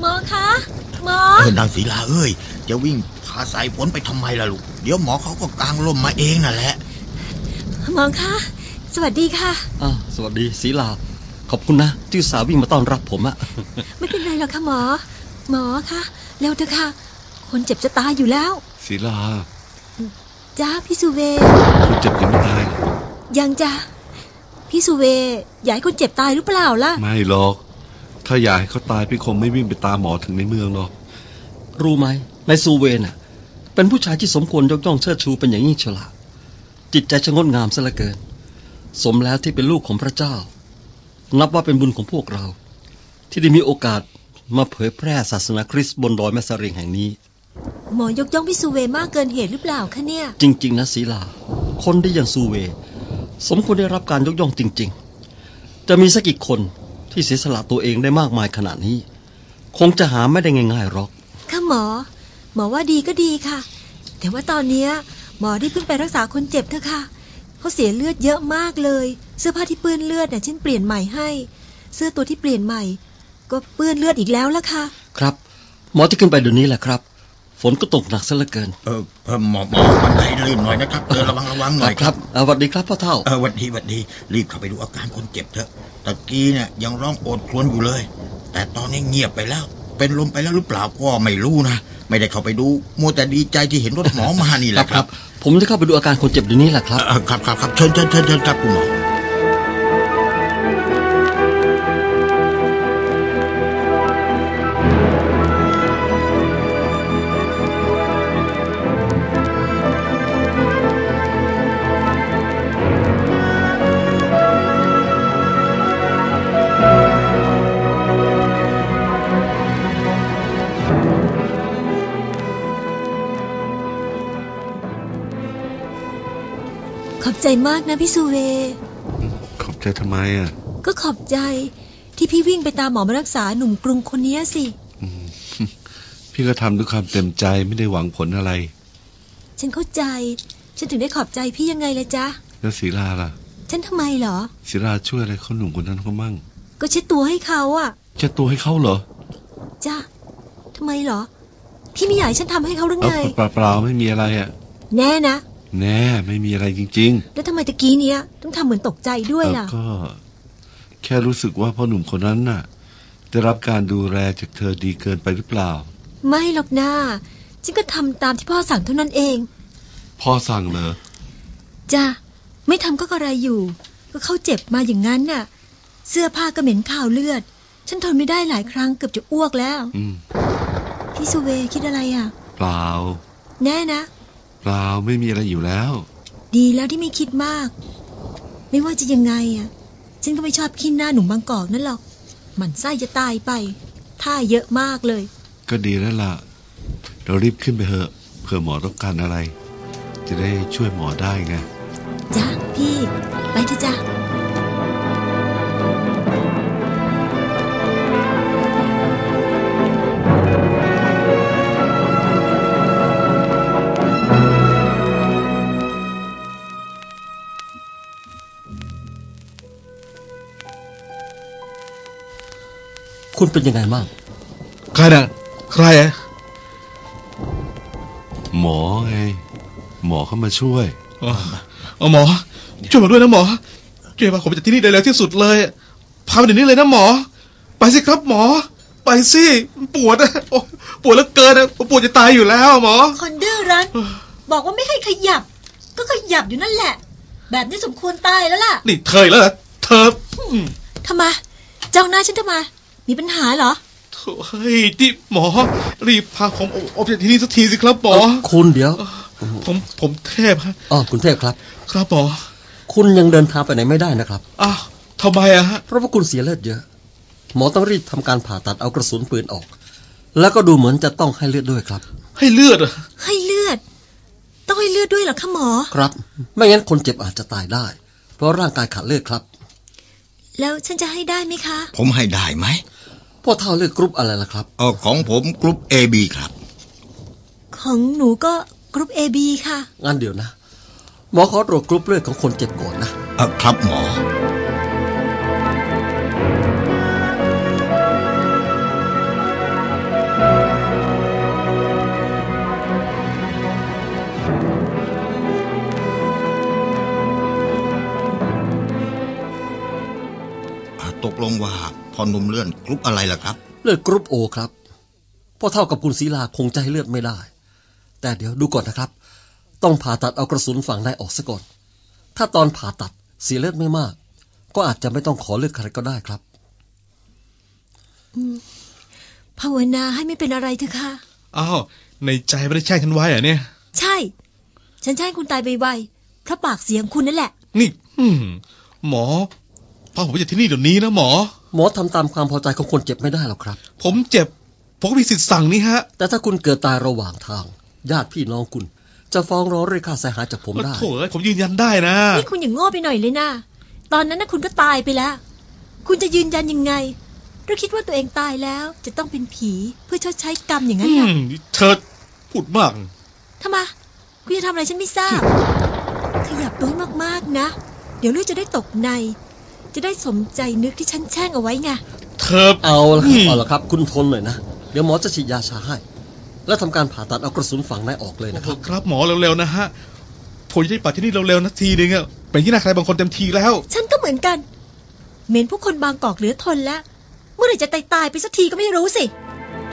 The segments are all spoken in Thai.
หมอคะ หมอ เออนางศรีลาเอ้ย จะวิ่งพาสายฝนไปทำไมล่ะลูก เดี๋ยวหมอเขาก็กางร่มมาเองน่ะแหละ หมอคะ สวัสดีค่ะอ้าวสวัสดีศรีลา ขอบคุณนะที่อุตสาห์วิ่งมาต้อนรับผมอะ ไม่เป็นไรหรอกค่ะหมอ หมอคะเร็วเถอะค่ะ คนเจ็บจะตายอยู่แล้ว ศิลาจ้าพี่สุเวคนเจ็บยังไม่ตายเหรอยังจ้าพี่สุเวอยากให้คนเจ็บตายหรือเปล่าล่ะ ไม่หรอก ถ้าอยากให้เขาตายพี่คงไม่วิ่งไปตามหมอถึงในเมืองหรอก รู้ไหมนายซูเวนน่ะ เป็นผู้ชายที่สมควรยกย่องเชิดชูเป็นอย่างยิ่งเฉลาจิตใจชงงดงามซะเหลือเกิน สมแล้วที่เป็นลูกของพระเจ้า นับว่าเป็นบุญของพวกเรา ที่ได้มีโอกาสมาเผยแพร่ศาสนาคริสต์บนดอยแม่สะเรียงแห่งนี้ หมอยกย่องพี่สุเวมากเกินเหตุหรือเปล่าคะเนี่ย จริง ๆ นะศีลา คนที่อย่างซูเว สมควรได้รับการยกย่องจริง ๆ จะมีสักกี่คน ที่เสียสละตัวเองได้มากมายขนาดนี้ คงจะหาไม่ได้ง่ายๆหรอกค่ะหมอ หมอว่าดีก็ดีค่ะ แต่ว่าตอนเนี้ยหมอได้เพิ่งไปรักษาคนเจ็บเถอะค่ะเขาเสียเลือดเยอะมากเลย เสื้อผ้าที่เปื้อนเลือดน่ะฉันเปลี่ยนใหม่ให้ เสื้อตัวที่เปลี่ยนใหม่ ก็เปื้อนเลือดอีกแล้วละค่ะ ครับ หมอที่ขึ้นไปเดี๋ยวนี้แหละครับ ฝนก็ตกหนักซะเหลือเกิน เออเออหมอหมอบันไดลื่นหน่อยนะครับเออระวังระวังหน่อยครับอ่าสวัสดีครับพ่อเท่า เออหวันดีหวันดี รีบเข้าไปดูอาการคนเจ็บเถอะ ตะกี้เนี่ยยังร้องโอดครวญอยู่เลย แต่ตอนนี้เงียบไปแล้ว เป็นลมไปแล้วหรือเปล่าก็ไม่รู้นะ ไม่ได้เข้าไปดู มัวแต่ดีใจที่เห็นรถหมอมานี่แหละครับ ผมจะเข้าไปดูอาการคนเจ็บเดี๋ยวนี้แหละครับเออครับครับครับเชิญเชิญเชิญเชิญครับคุณหมอ ใจมากนะพี่สุเว ขอบใจทำไมอะ ก็ขอบใจที่พี่วิ่งไปตามหมอมารักษาหนุ่มกรุงคนเนี้ยสิอืมพี่ก็ทำด้วยความเต็มใจไม่ได้หวังผลอะไร ฉันเข้าใจ ฉันถึงได้ขอบใจพี่ยังไงเลยจ๊ะ แล้วศิลาล่ะ ฉันทำไมเหรอศิลาช่วยอะไรเขาหนุ่มคนนั้นเขามั่ง ก็เช็ดตัวให้เขาอะจะตัวให้เขาเหรอ จ้ะทำไมเหรอ พี่ไม่อยากให้ฉันทำให้เขาหรือเอไงอเปล่าเปล่าๆไม่มีอะไรอะ แน่นะ แน่ไม่มีอะไรจริงแล้วทำไมตะกี้เนี้ยต้องทำเหมือนตกใจๆด้วยเออล่ะก็ แค่รู้สึกว่าพ่อหนุ่มคนนั้นน่ะ ได้รับการดูแลจากเธอดีเกินไปหรือเปล่า ไม่หรอกนะฉันก็ทำตามที่พ่อสั่งเท่านั้นเองพ่อสั่งเหรอจ้ะไม่ทำก็กระไรอยู่ ก็เขาเจ็บมาอย่างนั้นน่ะ เสื้อผ้าก็เหม็นข่าวเลือด ฉันทนไม่ได้หลายครั้งเกือบจะอ้วกแล้ว อืม พี่สุเวคิดอะไรอะ เปล่า แน่นะ เปล่าไม่มีอะไรอยู่แล้ว ดีแล้วที่ไม่คิดมาก ไม่ว่าจะยังไงอะ ฉันก็ไม่ชอบขี้หน้าหนุ่มบางกอกนั่นหรอกหมันไส้จะตายไป ท่าเยอะมากเลย ก็ดีแล้วล่ะ เรารีบขึ้นไปเถอะเผื่อหมอต้องการอะไร จะได้ช่วยหมอได้ไง จ้ะพี่ ไปเถอะจ้ะ คุณเป็นยังไงบ้างใครน่ะใครอะหมอไง หมอเข้ามาช่วย อ๋อเอาหมอ ช่วยผมด้วยนะหมอช่วยพาผมจากที่นี่ได้เร็วที่สุดเลยพาไปเดี๋ยวนี้เลยนะหมอ ไปสิครับหมอ ไปสิมันปวดอะโอ้ปวดเหลือเกินอะผมปวดจะตายอยู่แล้วหมอ คนดื้อรั้น บอกว่าไม่ให้ขยับ ก็ขยับอยู่นั่นแหละ แบบนี้สมควรตายแล้วล่ะ นี่เธออีกแล้วเหรอเธออืมทำไมจ้องหน้าฉันทำไม มีปัญหาเหรอเธเฮ้ยที่หมอ รีบพาผมออกจากที่นี่สักทีสิครับหมอคุณเดี๋ยว ผมผมเทพฮะอ๋อคุณเทพครับ ครับหมอคุณยังเดินทางไปไหนไม่ได้นะครับอ้าวทำไมอะฮะเพราะว่าคุณเสียเลือดเยอะ หมอต้องรีบทำการผ่าตัดเอากระสุนปืนออก แล้วก็ดูเหมือนจะต้องให้เลือดด้วยครับ ให้เลือดอะให้เลือด ต้องให้เลือดด้วยเหรอคะหมอ ครับ ไม่งั้นคนเจ็บอาจจะตายได้ เพราะร่างกายขาดเลือดครับ แล้วฉันจะให้ได้ไหมคะ ผมให้ได้ไหม พ่อเฒ่าเลือดกรุ๊ปอะไรล่ะครับเออของผมกรุ๊ป AB ครับ ของหนูก็กรุ๊ป AB ค่ะ งั้นเดี๋ยวนะ หมอขอตรวจกรุ๊ปเลือดของคนเจ็บก่อนนะเออครับหมออ่าตกลงว่าพอ หนุ่มเลือดกรุ๊ปอะไรล่ะครับ เลือดกรุ๊ป O ครับพ่อเฒ่ากับคุณศรีลาคงจะให้เลือดไม่ได้ แต่เดี๋ยวดูก่อนนะครับ ต้องผ่าตัดเอากระสุนฝังในออกซะก่อน ถ้าตอนผ่าตัดเสียเลือดไม่มาก ก็อาจจะไม่ต้องขอเลือดใครก็ได้ครับภาวนาให้ไม่เป็นอะไรเถอะค่ะอ้าวในใจไม่ได้แช่งฉันไว้เหรอะเนี่ย ใช่ ฉันจะให้คุณตายไวๆเพราะปากเสียงคุณนั่นแหละ นี่อืมหมอพาผมไปจากที่นี่เดี๋ยวนี้นะหมอ หมอทำตามความพอใจของคนเจ็บไม่ได้หรอกครับ ผมเจ็บ ผมก็มีสิทธิ์สั่งนี่ฮะ แต่ถ้าคุณเกิดตายระหว่างทาง ญาติพี่น้องคุณ จะฟ้องร้องเรียกค่าเสียหายจากผมได้โถ่เอ้ยผมยืนยันได้นะ นี่คุณอย่างโง่ไปหน่อยเลยนะ ตอนนั้นนะคุณก็ตายไปแล้ว คุณจะยืนยันยังไงหรือคิดว่าตัวเองตายแล้วจะต้องเป็นผีเพื่อชดใช้กรรมอย่างนั้นอืเหรอมนี่เธอพูดมากทำไมคุณจะทำอะไรฉันไม่ทราบ ขยับตัวให้มากๆนะ เดี๋ยวเลือดจะได้ตกใน จะได้สมใจนึกที่ฉันแช่งเอาไว้ไง เธอเอาละอืมเอาละครับ คุณทนหน่อยนะ เดี๋ยวหมอจะฉีดยาชาให้ แล้วทำการผ่าตัดเอากระสุนฝังในออกเลยนะคโอ้รับโหครับหมอเร็วๆนะฮะผมจะได้ปัดที่นี่เร็วๆนะทีนึงอะเป็นที่น่าใครบางคนเต็มทีแล้ว ฉันก็เหมือนกันเหม็นผู้คนบางกอกเหลือทนแล้ว เมื่อไหร่จะตายตายๆไปสักทีก็ไม่รู้สิ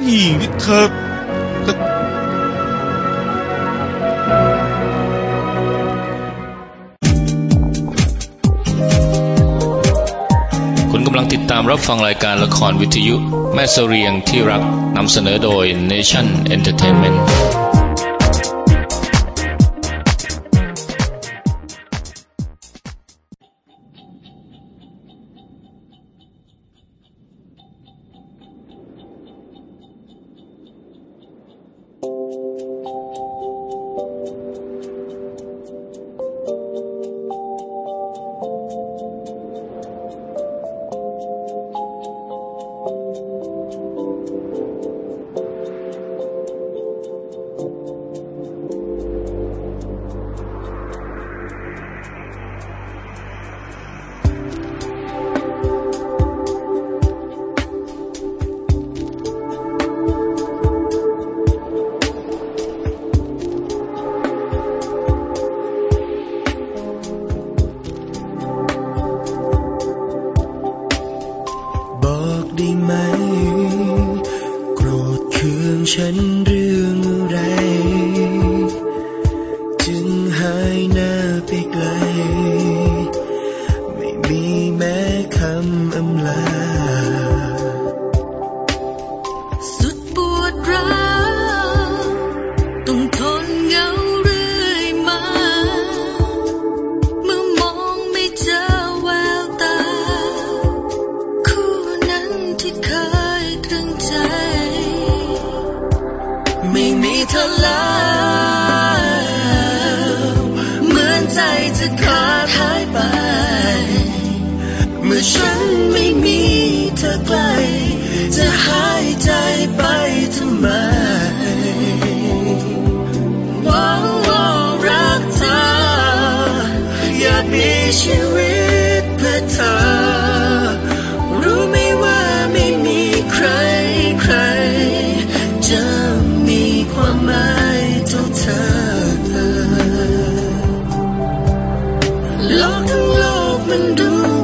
นี่นี่เธอำลังติดตามรับฟังรายการละครวิทยุ แม่เสเรียงที่รักนำเสนอโดย Nation Entertainment ฉันเรื่อ อฉันไม่มีเธอใกล้จะหายใจไปทำไมหว้าวว้ารักเธอ อยากมีชีวิตเพื่อเธอ รู้ไหมว่าไม่มีใครใคร จะมีความหมายเท่าเธอโลกทั้งโลกมันดู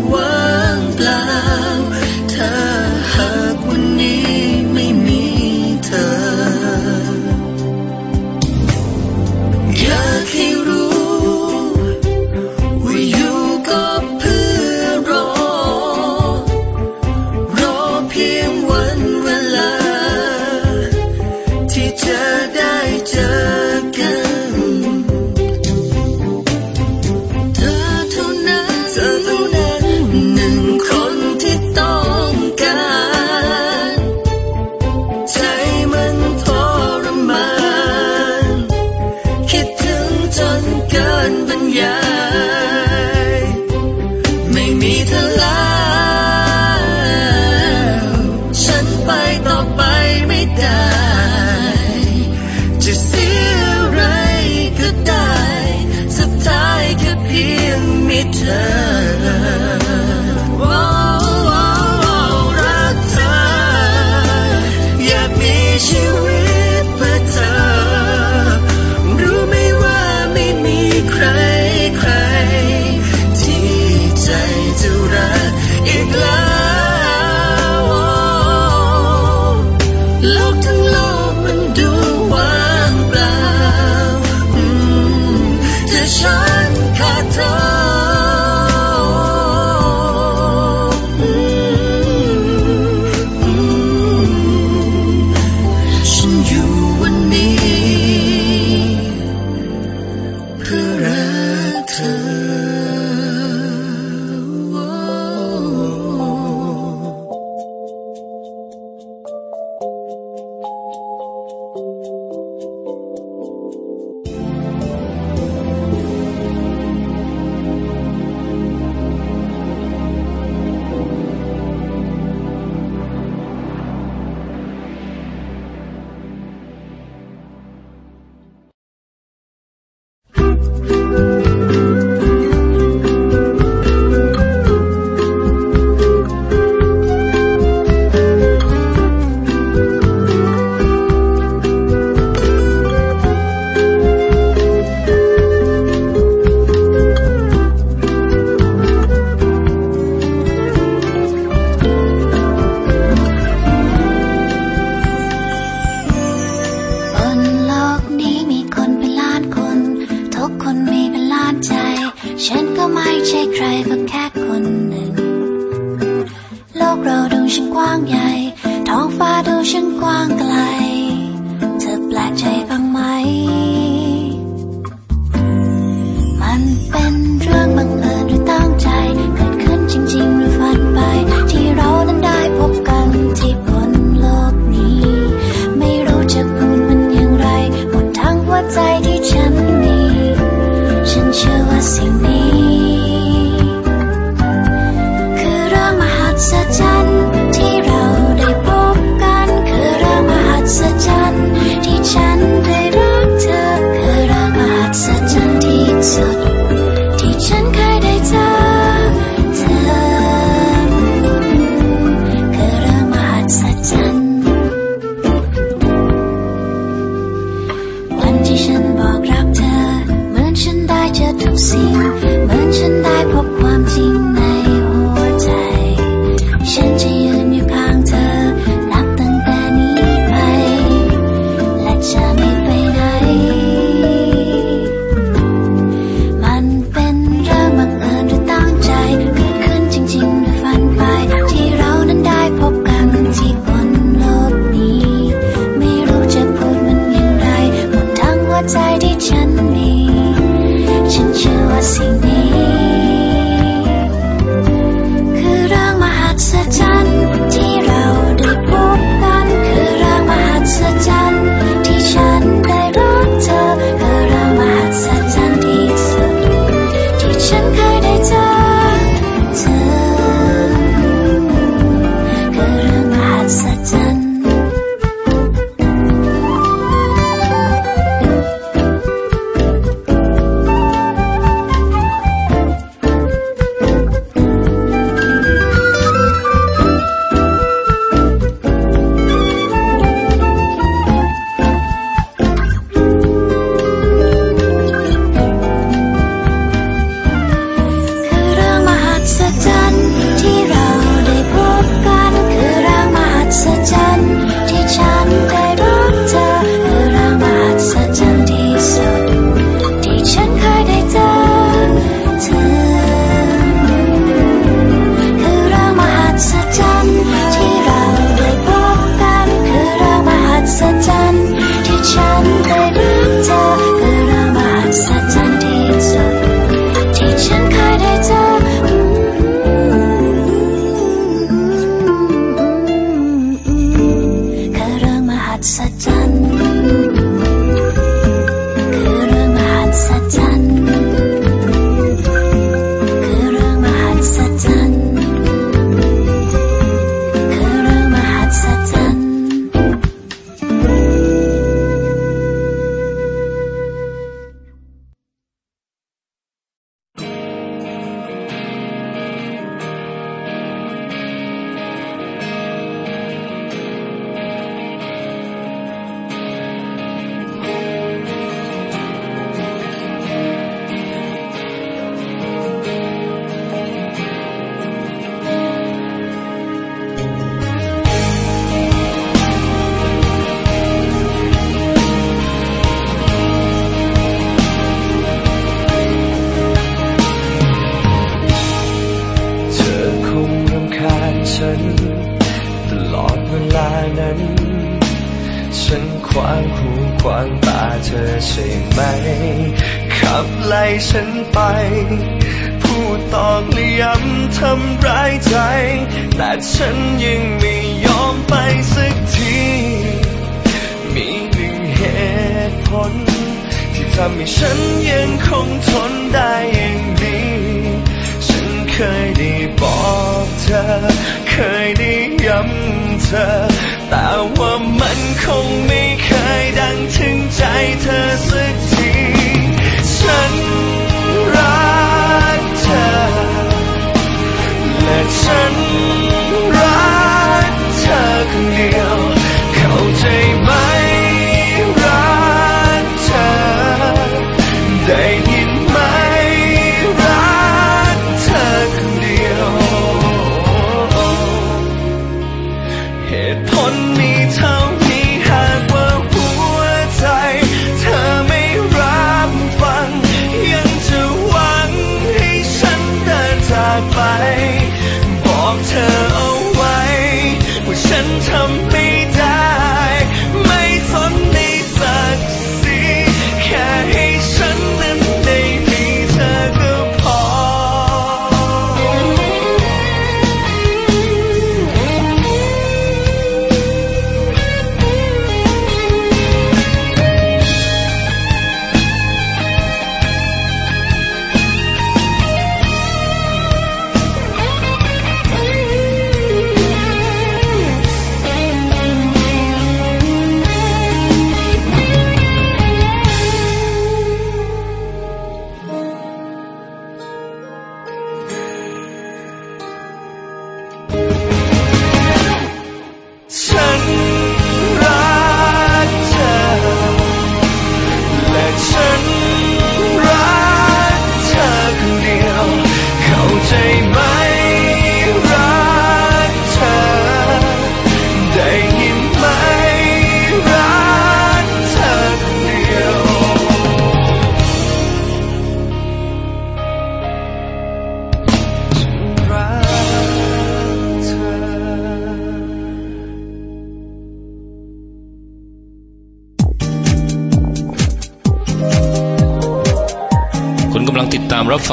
สัจจันทร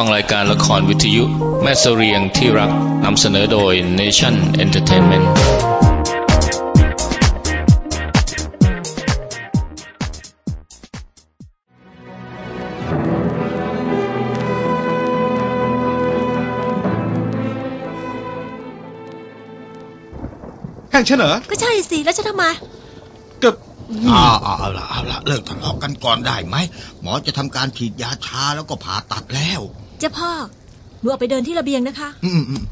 ฟังรายการละครวิทยุ แม่เสเรียงที่รักนำเสนอโดย Nation Entertainment แห้งฉันเหรอก็ใช่สิ แล้วจะทำไมกับอ้าวเอาละเอาละเลิกทะเลาะกันก่อนได้ไหม หมอจะทำการฉีดยาชาแล้วก็ผ่าตัดแล้ว เจ้าพ่อหนูออกไปเดินที่ระเบียงนะคะ อืมอืม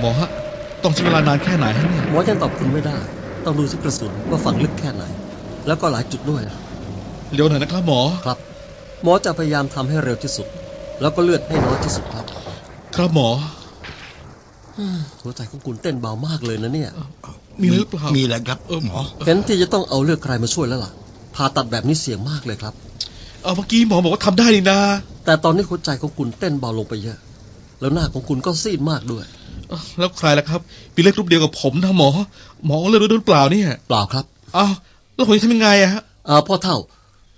หมอฮะ ต้องใช้เวลานานแค่ไหนฮะเนี่ยหมอยังตอบคุณไม่ได้ ต้องดูที่กระสุนว่าฝังลึกแค่ไหน แล้วก็หลายจุดด้วยนะเร็วหน่อยนะครับหมอ ครับ หมอจะพยายามทำให้เร็วที่สุด แล้วก็เลือดให้น้อยที่สุดครับครับหมอหัวใจของคุณเต้นเบามากเลยนะเนี่ย มีอะไรหรือเปล่ามีอะไรครับเออหมอ เห็นที่จะต้องเอาเลือดใครมาช่วยแล้วล่ะ ผ่าตัดแบบนี้เสี่ยงมากเลยครับ เอาเมื่อกี้หมอบอกว่าทำได้นี่นะ แต่ตอนนี้หัวใจของคุณเต้นเบาลงไปเยอะ แล้วหน้าของคุณก็ซีดมากด้วยเอ้า แล้วใครล่ะครับมีเลือดกรุ๊ปเดียวกับผมนะหมอ หมอเลือดด้วยหรือเปล่าเนี่ยเปล่าครับอ้าวแล้วผมจะทำยังไงอะฮะอ่าพ่อเฒ่า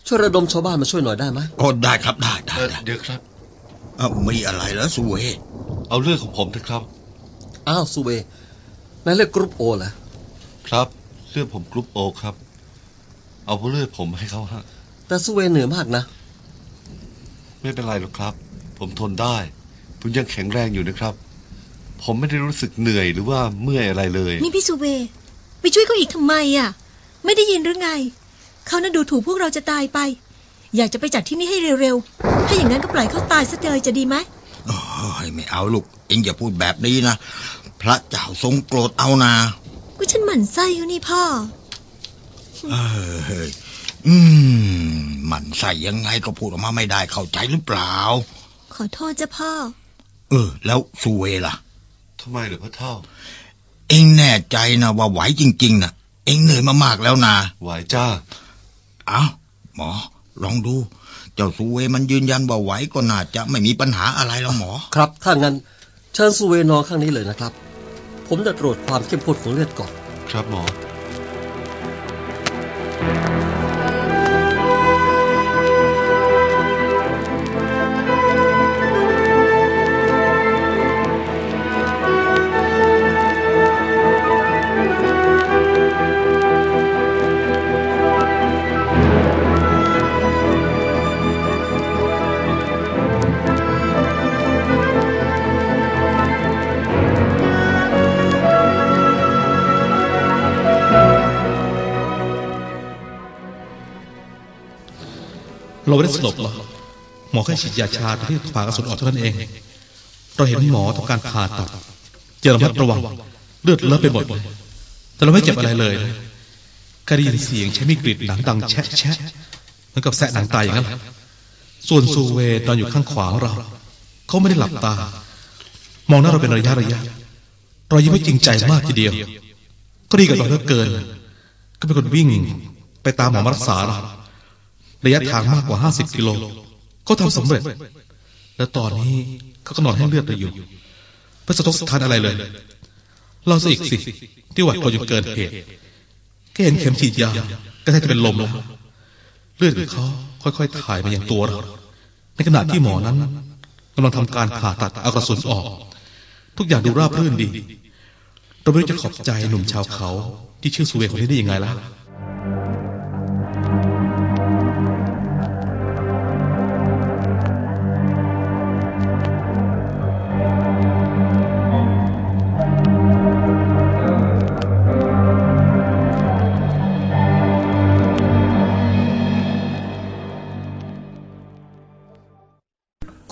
ช่วยระดมชาวบ้านมาช่วยหน่อยได้ไหมโอ้ได้ครับได้ได้เอ่อได้เดี๋ยวครับเอ้ามีอะไรแล้วซูเวเอาเรื่องของผมนะครับอ้าวซูเวนายเลือดกรุ๊ป O เหรอครับเลือดผมกรุ๊ป O ครับ เอาเลือดผมให้เขาฮะแต่ซูเวเหนื่อยมากนะ ไม่เป็นไรหรอกครับ ผมทนได้ ผมยังแข็งแรงอยู่นะครับ ผมไม่ได้รู้สึกเหนื่อยหรือว่าเมื่อยอะไรเลย นี่พี่สุเวไปช่วยเขาอีกทำไมอะ ไม่ได้ยินหรือไง เขาน่ะดูถูกพวกเราจะตายไป อยากจะไปจากที่นี่ให้เร็วๆ ถ้าอย่างนั้นก็ปล่อยเขาตายซะเลยจะดีไหมโอ้ยไม่เอาลูก เอ็งอย่าพูดแบบนี้นะ พระเจ้าทรงโกรธเอานาก็ฉันหมั่นไส้เขานี่พ่อ เออเฮ้ยอืมหมันใส่ยังไงก็พูดออกมาไม่ได้เข้าใจหรือเปล่า ขอโทษจ้ะพ่อ เออ แล้วสุเวล่ะ ทำไมเหรือพ่อเท่า เอ็งแน่ใจนะว่าไหวจริงๆนะเอ็งเหนื่อยมามากแล้วนะไหวจ้า เอาหมอ ลองดู เจ้าสุเวมันยืนยันว่าไหวก็น่าจะไม่มีปัญหาอะไรแล้วหมอ ครับ ถ้างั้นเชิญซูเวนอนข้างนี้เลยนะครับ ผมจะตรวจความเข้มข้นของเลือดก่อน ครับหมอ เราไม่ได้สลบหรอกหมอแค่ฉีดยาชาที่ผ่ากระสุนออกเท่านั้นเอง เราเห็นหมอทำการผ่าตัดเจอระมัดระวังเลือดเลอะไปหมดแต่เราไม่เจ็บอะไรเลยแค่ได้ยินเสียงใช้มีดกรีดหนังดังแชะแชะเหมือนกับแสะหนังตายอย่างนั้นส่วนซูเวนอนอยู่ข้างขวาของเรา เขาไม่ได้หลับตา มองหน้าเราเป็นระยะระยะเรายิ้มไม่จริงใจมากทีเดียว ก็ดีกับเราเหลือเกิน ก็เป็นคนวิ่ง ไปตามหมอมารักษาเรา ระยะทางมากกว่า50กิโลก็ทำสำเร็จ และตอนนี้เขาก็นอนให้เลือดเราอยู่ไม่สะทกสะท้านอะไรเลย เราซะอีกสิ ที่หวัดกลัวจนเกินเหตุแค่เห็นเข็มฉีดยาก็แทบจะเป็นลมแล้วเลือดของเขาค่อยๆถ่ายมาอย่างตัวเราในขณะที่หมอนั้นกำลังทำการผ่าตัดเอากระสุนออก ทุกอย่างดูราบรื่นดีเราไม่รู้จะขอบใจหนุ่มชาวเขาที่ชื่อสุเวคนนี้ได้ยังไงล่ะ